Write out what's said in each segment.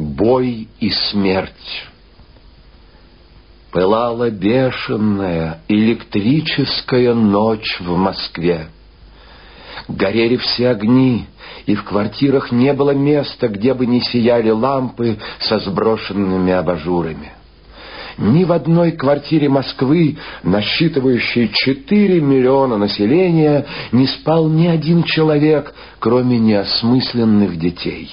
Бой и смерть. Пылала бешеная электрическая ночь в Москве. Горели все огни, и в квартирах не было места, где бы не сияли лампы со сброшенными абажурами. Ни в одной квартире Москвы, насчитывающей 4 миллиона населения, не спал ни один человек, кроме неосмысленных детей.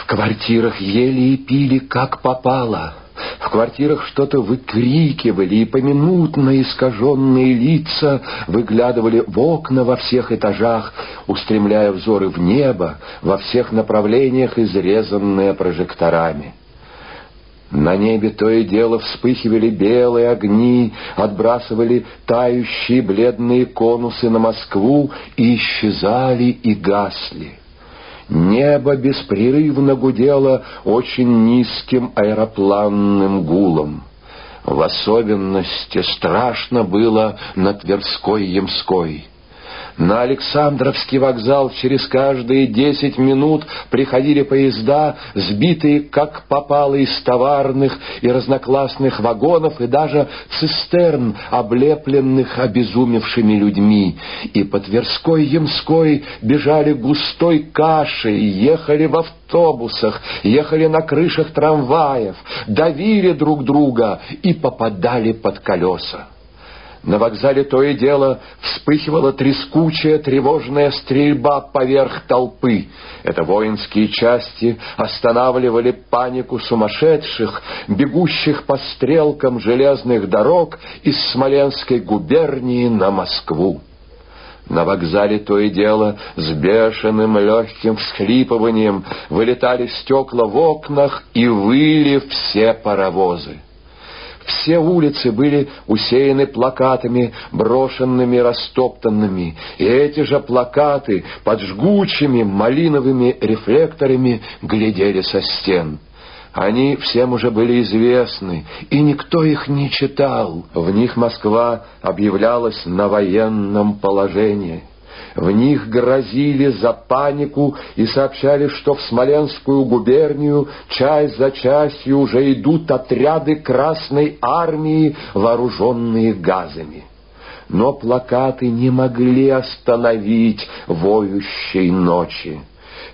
В квартирах ели и пили, как попало. В квартирах что-то выкрикивали, и поминутно искаженные лица выглядывали в окна во всех этажах, устремляя взоры в небо, во всех направлениях, изрезанные прожекторами. На небе то и дело вспыхивали белые огни, отбрасывали тающие бледные конусы на Москву и исчезали и гасли. Небо беспрерывно гудело очень низким аэропланным гулом. В особенности страшно было на Тверской Ямской. На Александровский вокзал через каждые десять минут приходили поезда, сбитые как попало из товарных и разноклассных вагонов и даже цистерн, облепленных обезумевшими людьми. И по Тверской Ямской бежали густой кашей, ехали в автобусах, ехали на крышах трамваев, давили друг друга и попадали под колеса. На вокзале то и дело вспыхивала трескучая тревожная стрельба поверх толпы. Это воинские части останавливали панику сумасшедших, бегущих по стрелкам железных дорог из Смоленской губернии на Москву. На вокзале то и дело с бешеным легким всхлипыванием вылетали стекла в окнах и выли все паровозы. Все улицы были усеяны плакатами, брошенными, растоптанными, и эти же плакаты под жгучими малиновыми рефлекторами глядели со стен. Они всем уже были известны, и никто их не читал. В них Москва объявлялась на военном положении. В них грозили за панику и сообщали, что в Смоленскую губернию часть за частью уже идут отряды Красной Армии, вооруженные газами. Но плакаты не могли остановить воющей ночи.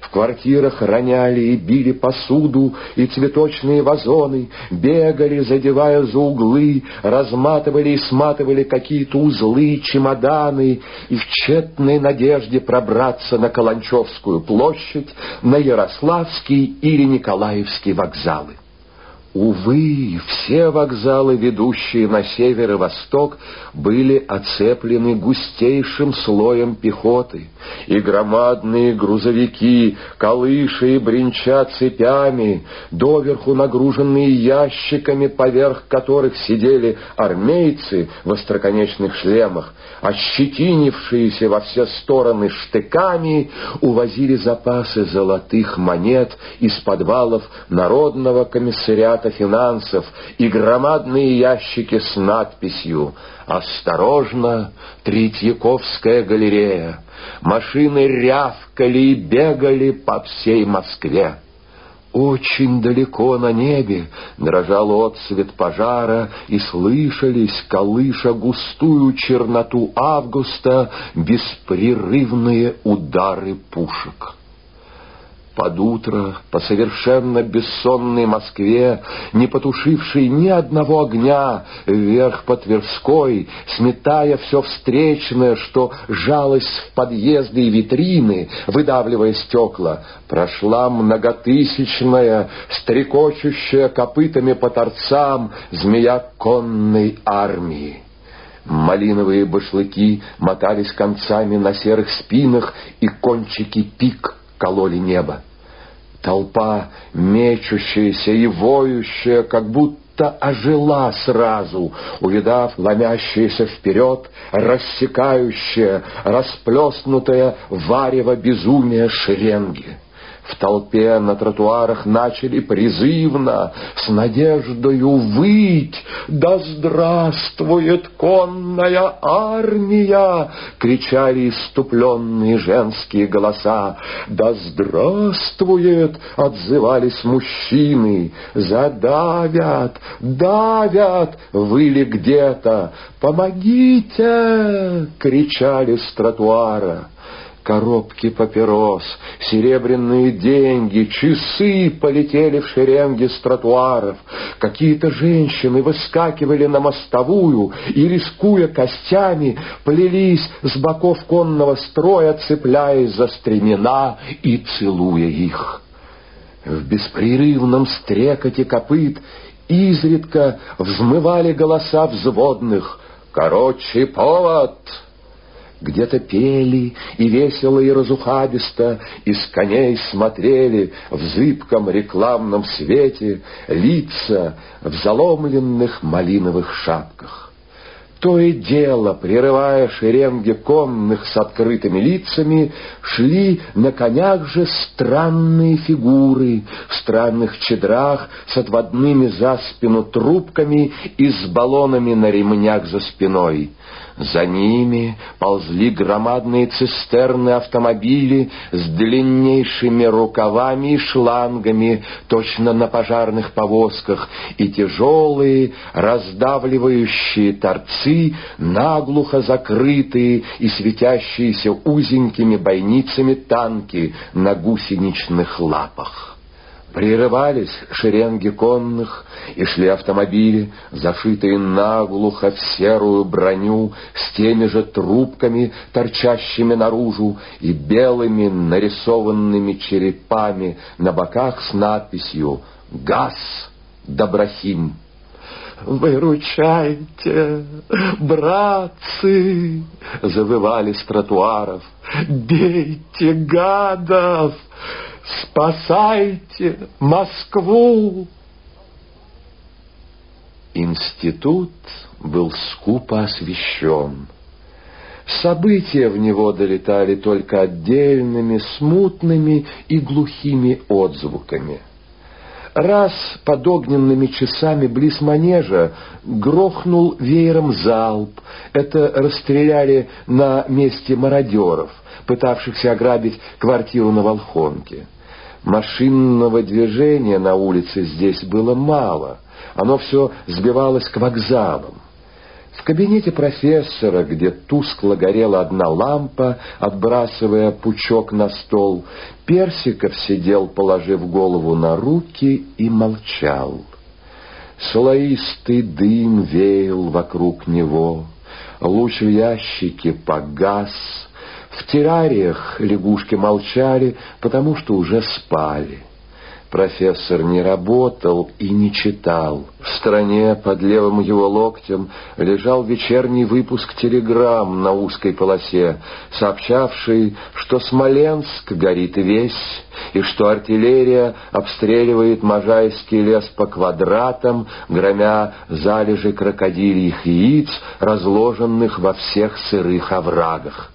В квартирах роняли и били посуду и цветочные вазоны, бегали, задевая за углы, разматывали и сматывали какие-то узлы, чемоданы, и в тщетной надежде пробраться на Каланчевскую площадь, на Ярославский или Николаевский вокзалы. Увы, все вокзалы, ведущие на север и восток, были оцеплены густейшим слоем пехоты, и громадные грузовики, колыши и бренча цепями, доверху нагруженные ящиками, поверх которых сидели армейцы в остроконечных шлемах, ощетинившиеся во все стороны штыками, увозили запасы золотых монет из подвалов Народного комиссариата аппарата финансов и громадные ящики с надписью «Осторожно, Третьяковская галерея!» Машины рявкали и бегали по всей Москве. Очень далеко на небе дрожал отсвет пожара, и слышались, колыша густую черноту августа, беспрерывные удары пушек. Под утро, по совершенно бессонной Москве, не потушившей ни одного огня, вверх по Тверской, сметая все встречное, что жалось в подъезды и витрины, выдавливая стекла, прошла многотысячная, стрекочущая копытами по торцам змея конной армии. Малиновые башлыки мотались концами на серых спинах, и кончики пик кололи небо. Толпа, мечущаяся и воющая, как будто ожила сразу, увидав ломящиеся вперед, рассекающее, расплеснутое варево безумие шеренги. В толпе на тротуарах начали призывно, с надеждою выть. «Да здравствует конная армия!» — кричали иступленные женские голоса. «Да здравствует!» — отзывались мужчины. «Задавят! Давят!» — выли где-то. «Помогите!» — кричали с тротуара коробки папирос, серебряные деньги, часы полетели в шеренге с тротуаров. Какие-то женщины выскакивали на мостовую и, рискуя костями, плелись с боков конного строя, цепляясь за стремена и целуя их. В беспрерывном стрекоте копыт изредка взмывали голоса взводных «Короче, повод!» Где-то пели и весело и разухабисто Из коней смотрели в зыбком рекламном свете Лица в заломленных малиновых шапках. То и дело, прерывая шеренги конных с открытыми лицами, шли на конях же странные фигуры в странных чедрах с отводными за спину трубками и с баллонами на ремнях за спиной. За ними ползли громадные цистерны автомобили с длиннейшими рукавами и шлангами, точно на пожарных повозках, и тяжелые, раздавливающие торцы, наглухо закрытые и светящиеся узенькими бойницами танки на гусеничных лапах. Прерывались шеренги конных, и шли автомобили, зашитые наглухо в серую броню, с теми же трубками, торчащими наружу, и белыми нарисованными черепами на боках с надписью «ГАЗ Доброхим». «Выручайте, братцы!» — завывали с тротуаров. «Бейте гадов!» Спасайте Москву! Институт был скупо освещен. События в него долетали только отдельными, смутными и глухими отзвуками. Раз под огненными часами близ манежа грохнул веером залп. Это расстреляли на месте мародеров, пытавшихся ограбить квартиру на Волхонке. Машинного движения на улице здесь было мало. Оно все сбивалось к вокзалам. В кабинете профессора, где тускло горела одна лампа, отбрасывая пучок на стол, Персиков сидел, положив голову на руки, и молчал. Слоистый дым веял вокруг него, луч в ящике погас — в террариях лягушки молчали, потому что уже спали. Профессор не работал и не читал. В стороне под левым его локтем лежал вечерний выпуск телеграмм на узкой полосе, сообщавший, что Смоленск горит весь, и что артиллерия обстреливает Можайский лес по квадратам, громя залежи крокодильих яиц, разложенных во всех сырых оврагах.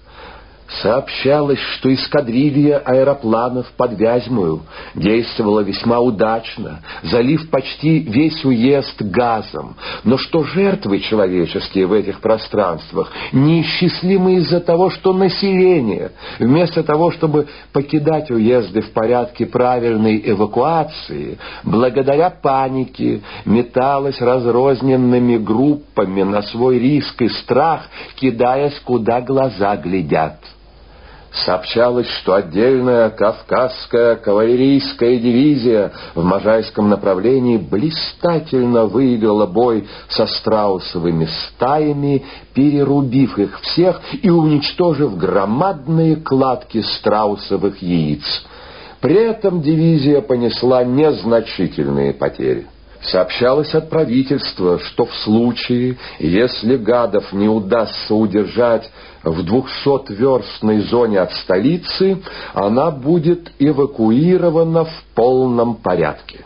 Сообщалось, что эскадрилья аэропланов под Вязьмою действовала весьма удачно, залив почти весь уезд газом, но что жертвы человеческие в этих пространствах неисчислимы из-за того, что население, вместо того, чтобы покидать уезды в порядке правильной эвакуации, благодаря панике металось разрозненными группами на свой риск и страх, кидаясь, куда глаза глядят. Сообщалось, что отдельная Кавказская кавалерийская дивизия в Можайском направлении блистательно выиграла бой со страусовыми стаями, перерубив их всех и уничтожив громадные кладки страусовых яиц. При этом дивизия понесла незначительные потери. Сообщалось от правительства, что в случае, если гадов не удастся удержать в двухсотверстной зоне от столицы, она будет эвакуирована в полном порядке.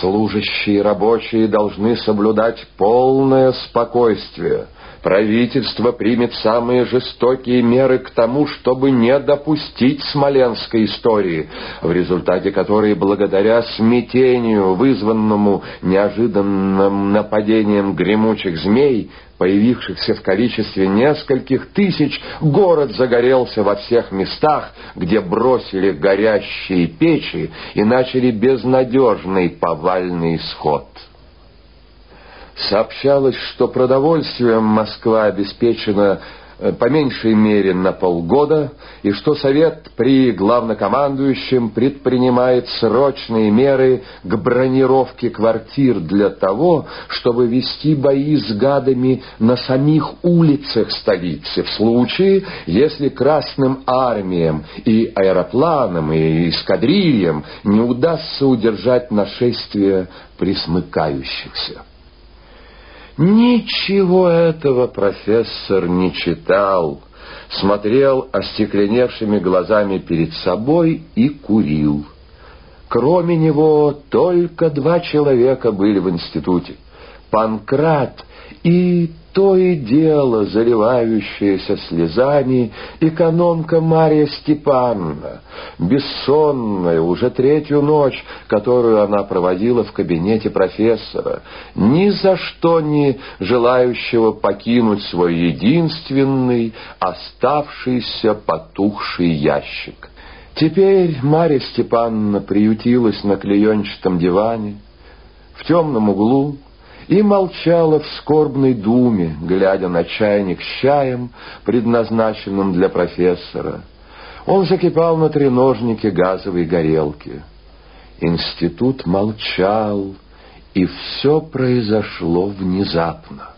Служащие и рабочие должны соблюдать полное спокойствие, Правительство примет самые жестокие меры к тому, чтобы не допустить смоленской истории, в результате которой, благодаря смятению, вызванному неожиданным нападением гремучих змей, появившихся в количестве нескольких тысяч, город загорелся во всех местах, где бросили горящие печи и начали безнадежный повальный исход. Сообщалось, что продовольствием Москва обеспечена э, по меньшей мере на полгода, и что Совет при главнокомандующем предпринимает срочные меры к бронировке квартир для того, чтобы вести бои с гадами на самих улицах столицы, в случае, если Красным армиям и аэропланам и эскадрильям не удастся удержать нашествие присмыкающихся. Ничего этого профессор не читал, смотрел остекленевшими глазами перед собой и курил. Кроме него только два человека были в институте — Панкрат и то и дело заливающаяся слезами экономка Мария Степановна, бессонная уже третью ночь, которую она проводила в кабинете профессора, ни за что не желающего покинуть свой единственный, оставшийся потухший ящик. Теперь Мария Степановна приютилась на клеенчатом диване, в темном углу, и молчала в скорбной думе, глядя на чайник с чаем, предназначенным для профессора. Он закипал на треножнике газовой горелки. Институт молчал, и все произошло внезапно.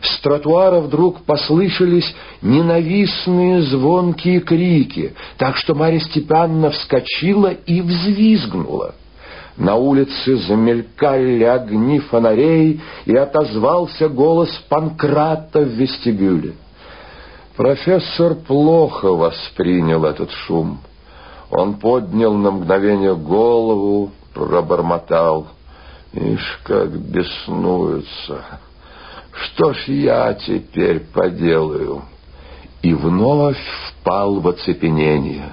С тротуара вдруг послышались ненавистные звонкие крики, так что Марья Степановна вскочила и взвизгнула. На улице замелькали огни фонарей, и отозвался голос Панкрата в вестибюле. Профессор плохо воспринял этот шум. Он поднял на мгновение голову, пробормотал. Ишь, как беснуются! Что ж я теперь поделаю? И вновь впал в оцепенение.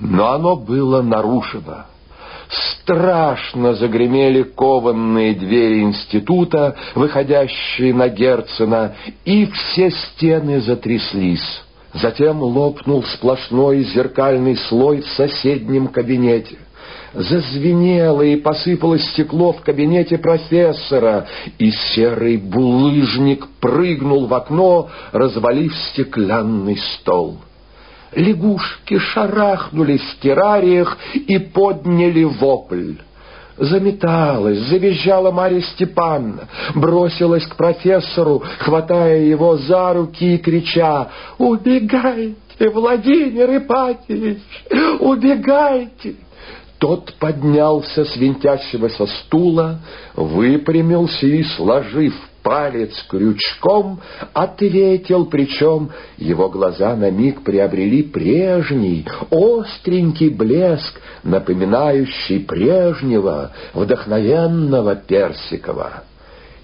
Но оно было нарушено. Страшно загремели кованные двери института, выходящие на Герцена, и все стены затряслись. Затем лопнул сплошной зеркальный слой в соседнем кабинете. Зазвенело и посыпалось стекло в кабинете профессора, и серый булыжник прыгнул в окно, развалив стеклянный стол. Лягушки шарахнулись в террариях и подняли вопль. Заметалась, завизжала Марья Степановна, бросилась к профессору, хватая его за руки и крича «Убегайте, Владимир Ипатьевич, убегайте!» Тот поднялся с винтящегося стула, выпрямился и, сложив палец крючком, ответил, причем его глаза на миг приобрели прежний, остренький блеск, напоминающий прежнего, вдохновенного Персикова.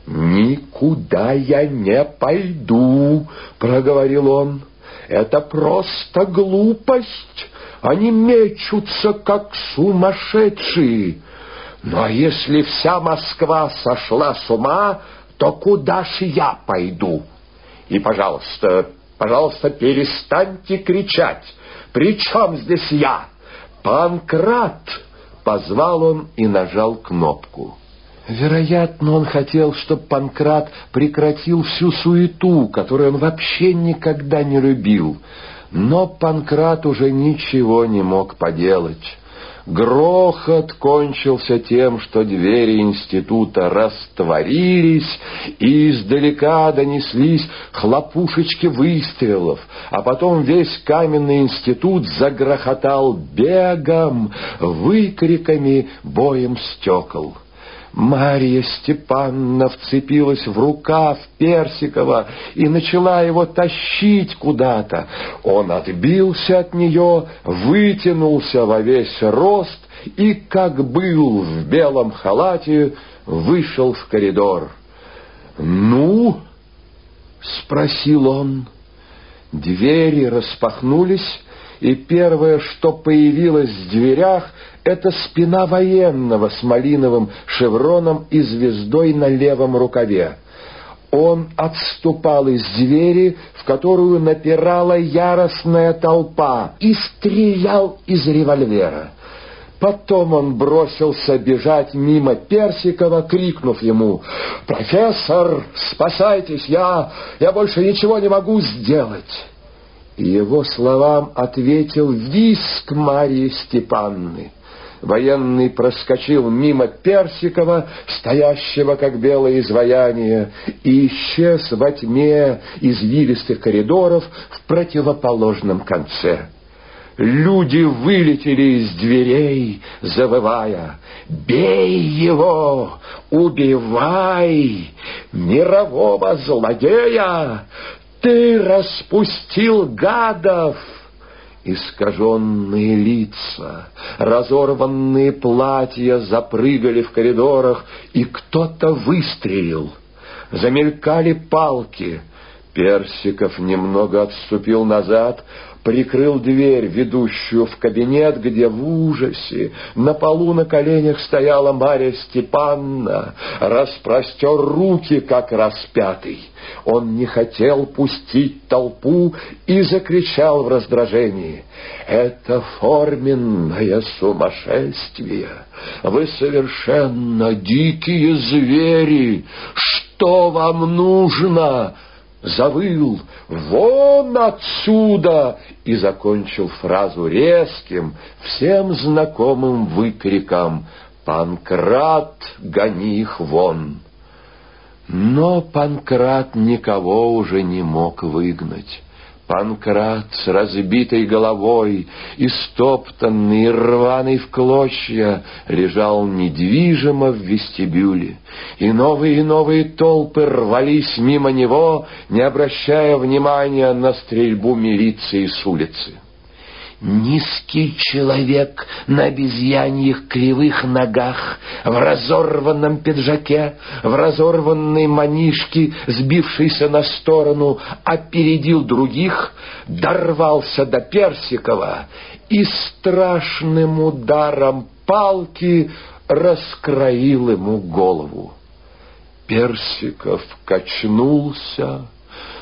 «Никуда я не пойду», — проговорил он. «Это просто глупость. Они мечутся, как сумасшедшие. А если вся Москва сошла с ума, то куда ж я пойду? И, пожалуйста, пожалуйста, перестаньте кричать. При чем здесь я? Панкрат! Позвал он и нажал кнопку. Вероятно, он хотел, чтобы Панкрат прекратил всю суету, которую он вообще никогда не любил. Но Панкрат уже ничего не мог поделать. Грохот кончился тем, что двери института растворились, и издалека донеслись хлопушечки выстрелов, а потом весь каменный институт загрохотал бегом, выкриками, боем стекол. Мария Степановна вцепилась в рукав Персикова и начала его тащить куда-то. Он отбился от нее, вытянулся во весь рост и, как был в белом халате, вышел в коридор. «Ну?» — спросил он. Двери распахнулись, и первое, что появилось в дверях, это спина военного с малиновым шевроном и звездой на левом рукаве. Он отступал из двери, в которую напирала яростная толпа, и стрелял из револьвера. Потом он бросился бежать мимо Персикова, крикнув ему «Профессор, спасайтесь, я, я больше ничего не могу сделать!» Его словам ответил виск Марии Степанны. Военный проскочил мимо Персикова, стоящего как белое изваяние, и исчез во тьме извилистых коридоров в противоположном конце. Люди вылетели из дверей, завывая «Бей его! Убивай! Мирового злодея! Ты распустил гадов!» Искаженные лица, разорванные платья запрыгали в коридорах, и кто-то выстрелил. Замелькали палки. Персиков немного отступил назад, прикрыл дверь, ведущую в кабинет, где в ужасе на полу на коленях стояла Марья Степанна, распростер руки, как распятый. Он не хотел пустить толпу и закричал в раздражении. «Это форменное сумасшествие! Вы совершенно дикие звери! Что вам нужно?» Завыл «Вон отсюда!» и закончил фразу резким, всем знакомым выкриком «Панкрат, гони их вон!» Но Панкрат никого уже не мог выгнать. Панкрат с разбитой головой, истоптанный рваный в клочья, лежал недвижимо в вестибюле, и новые и новые толпы рвались мимо него, не обращая внимания на стрельбу милиции с улицы. Низкий человек на обезьяньих кривых ногах, в разорванном пиджаке, в разорванной манишке, сбившийся на сторону, опередил других, дорвался до Персикова и страшным ударом палки раскроил ему голову. Персиков качнулся,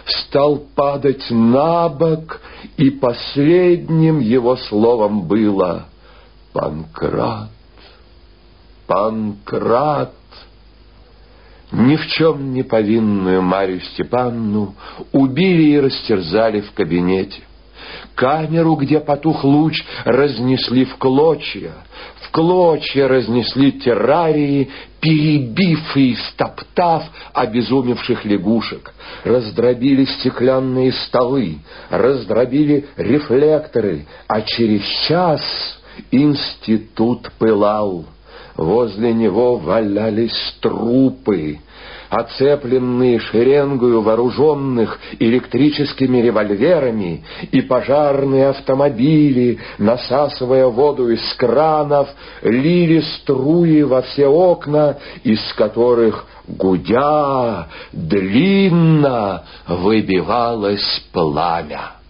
стал падать на бок, и последним его словом было «Панкрат! Панкрат!» Ни в чем не повинную Марию Степанну убили и растерзали в кабинете. Камеру, где потух луч, разнесли в клочья. В клочья разнесли террарии, перебив и стоптав обезумевших лягушек. Раздробили стеклянные столы, раздробили рефлекторы, а через час институт пылал. Возле него валялись трупы, оцепленные шеренгою вооруженных электрическими револьверами, и пожарные автомобили, насасывая воду из кранов, лили струи во все окна, из которых, гудя, длинно выбивалось пламя.